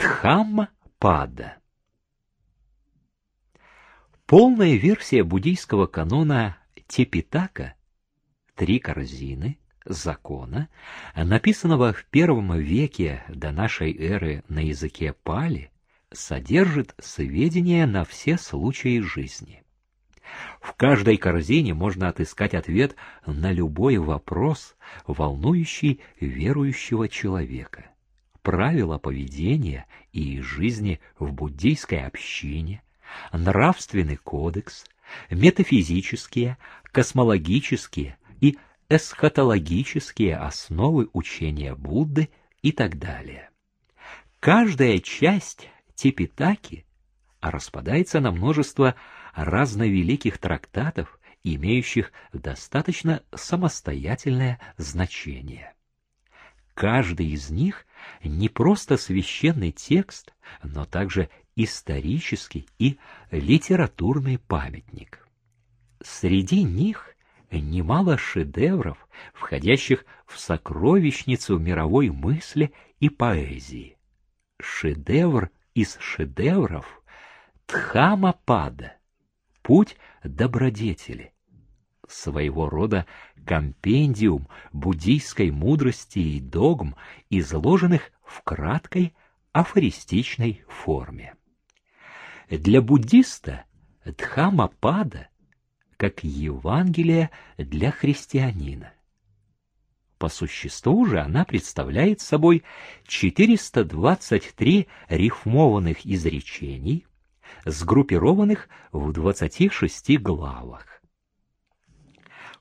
Дхамма-пада. Полная версия буддийского канона Тепитака «Три корзины» закона, написанного в первом веке до нашей эры на языке пали, содержит сведения на все случаи жизни. В каждой корзине можно отыскать ответ на любой вопрос, волнующий верующего человека. Правила поведения и жизни в буддийской общине, нравственный кодекс, метафизические, космологические и эсхатологические основы учения Будды и так далее. Каждая часть Типитаки распадается на множество разновеликих трактатов, имеющих достаточно самостоятельное значение. Каждый из них не просто священный текст, но также исторический и литературный памятник. Среди них немало шедевров, входящих в сокровищницу мировой мысли и поэзии. Шедевр из шедевров Дхамапада путь добродетели, своего рода компендиум буддийской мудрости и догм, изложенных в краткой афористичной форме. Для буддиста Дхамапада как Евангелие для христианина. По существу же она представляет собой 423 рифмованных изречений, сгруппированных в 26 главах.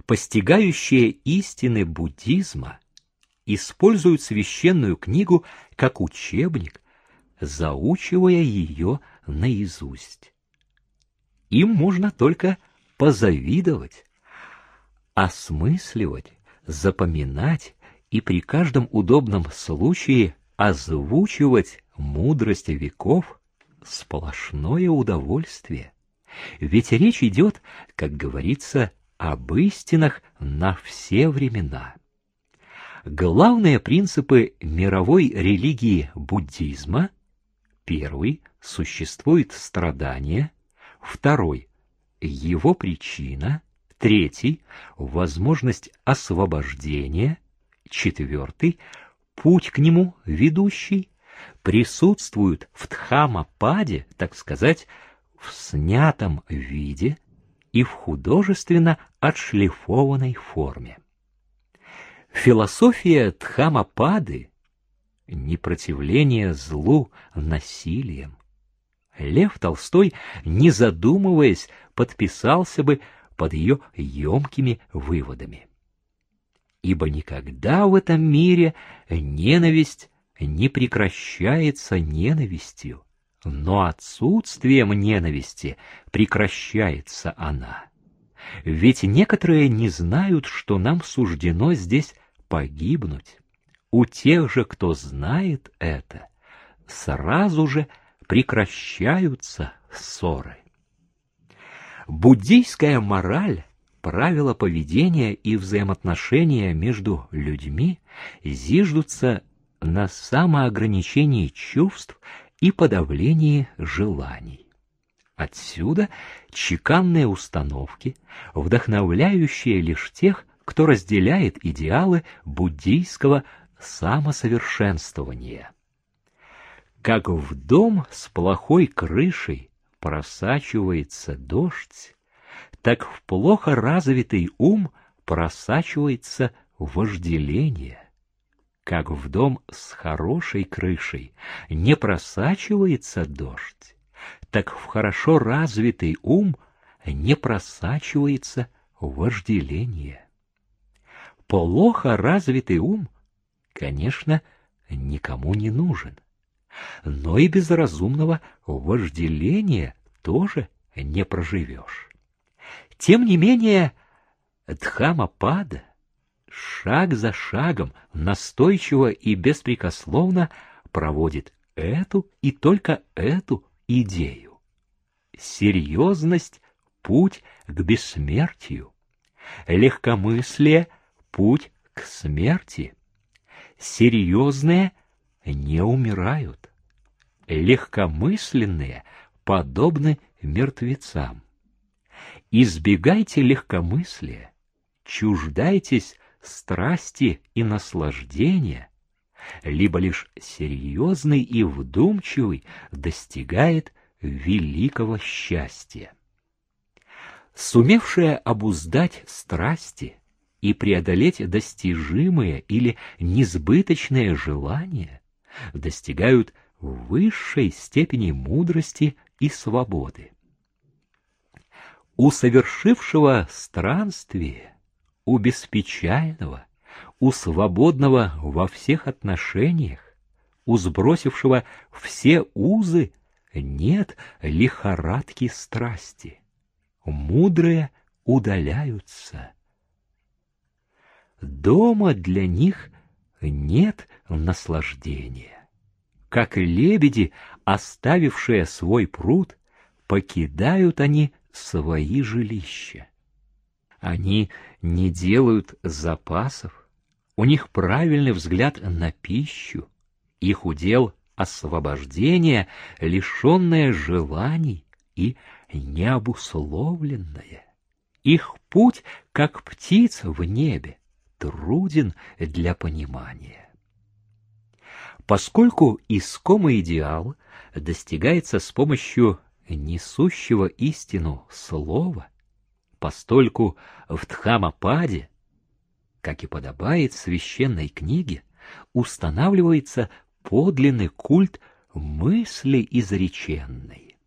Постигающие истины буддизма используют священную книгу как учебник, заучивая ее наизусть. Им можно только позавидовать, осмысливать, запоминать и при каждом удобном случае озвучивать мудрость веков сплошное удовольствие. Ведь речь идет, как говорится, об истинах на все времена. Главные принципы мировой религии буддизма первый – существует страдание, второй – его причина, третий – возможность освобождения, четвертый – путь к нему ведущий, присутствуют в Дхамападе, так сказать, в снятом виде и в художественно отшлифованной форме. Философия Дхамапады — непротивление злу насилием. Лев Толстой, не задумываясь, подписался бы под ее емкими выводами. Ибо никогда в этом мире ненависть не прекращается ненавистью, но отсутствием ненависти прекращается она. Ведь некоторые не знают, что нам суждено здесь погибнуть. У тех же, кто знает это, сразу же прекращаются ссоры. Буддийская мораль, правила поведения и взаимоотношения между людьми зиждутся на самоограничении чувств и подавлении желаний. Отсюда чеканные установки, вдохновляющие лишь тех, кто разделяет идеалы буддийского самосовершенствования. Как в дом с плохой крышей просачивается дождь, так в плохо развитый ум просачивается вожделение как в дом с хорошей крышей не просачивается дождь, так в хорошо развитый ум не просачивается вожделение. Плохо развитый ум, конечно, никому не нужен, но и без разумного вожделения тоже не проживешь. Тем не менее, Дхамапада шаг за шагом, настойчиво и беспрекословно проводит эту и только эту идею. Серьезность — путь к бессмертию. Легкомыслие — путь к смерти. Серьезные не умирают. легкомысленные подобны мертвецам. Избегайте легкомыслия, чуждайтесь страсти и наслаждения, либо лишь серьезный и вдумчивый достигает великого счастья. Сумевшая обуздать страсти и преодолеть достижимые или несбыточные желания, достигают высшей степени мудрости и свободы. У совершившего странствие, у беспечального, у свободного во всех отношениях, у сбросившего все узы нет лихорадки страсти. Мудрые удаляются. Дома для них нет наслаждения. Как лебеди, оставившие свой пруд, покидают они свои жилища. Они не делают запасов, у них правильный взгляд на пищу, их удел освобождение, лишенное желаний и необусловленное. Их путь, как птиц в небе, труден для понимания. Поскольку искомый идеал достигается с помощью несущего истину слова, постольку в Дхамападе, как и подобает священной книге, устанавливается подлинный культ мысли изреченной.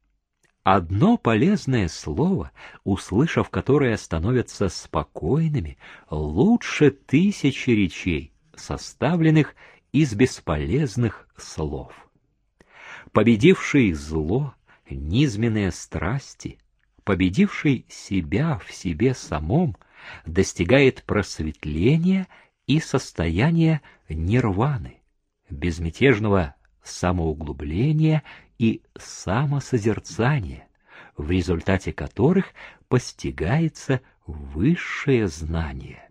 Одно полезное слово, услышав которое становятся спокойными, лучше тысячи речей, составленных из бесполезных слов. Победивший зло, низменные страсти, победивший себя в себе самом, достигает просветления и состояния нирваны безмятежного самоуглубления и самосозерцания, в результате которых постигается высшее знание.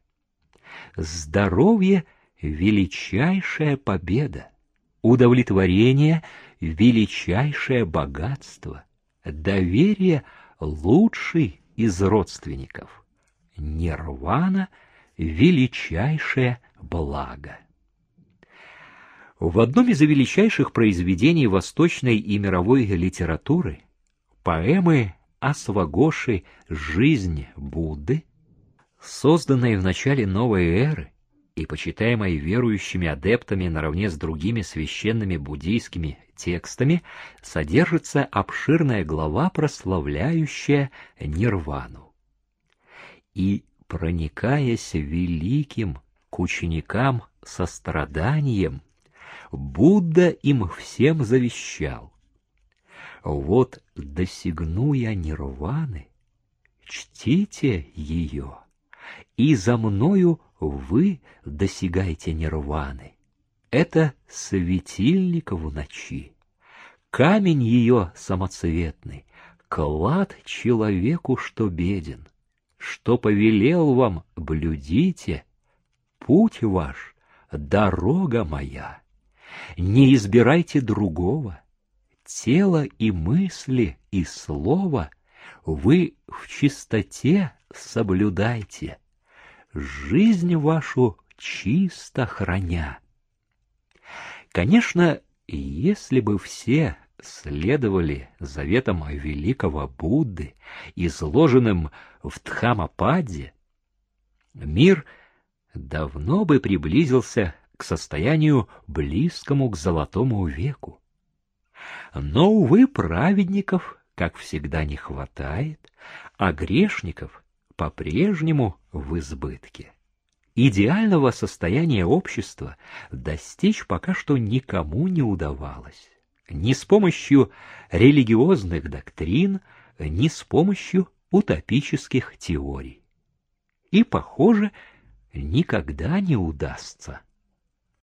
Здоровье — величайшая победа, удовлетворение — величайшее богатство, доверие — лучший из родственников, нирвана — величайшее благо. В одном из величайших произведений восточной и мировой литературы, поэмы Асвагоши «Жизнь Будды», созданной в начале новой эры и почитаемой верующими адептами наравне с другими священными буддийскими текстами, содержится обширная глава, прославляющая нирвану. И, проникаясь великим к ученикам состраданием, Будда им всем завещал. Вот досягну я нирваны, чтите ее, и за мною вы досягайте нирваны. Это светильник в ночи, камень ее самоцветный, клад человеку, что беден, что повелел вам, блюдите, путь ваш, дорога моя. Не избирайте другого. Тело и мысли и слово вы в чистоте соблюдайте, жизнь вашу чисто храня. Конечно, если бы все следовали заветам великого Будды, изложенным в Дхамападе, мир давно бы приблизился к состоянию, близкому к золотому веку. Но, увы, праведников, как всегда, не хватает, а грешников по-прежнему в избытке. Идеального состояния общества достичь пока что никому не удавалось. Ни с помощью религиозных доктрин, ни с помощью утопических теорий. И, похоже, никогда не удастся.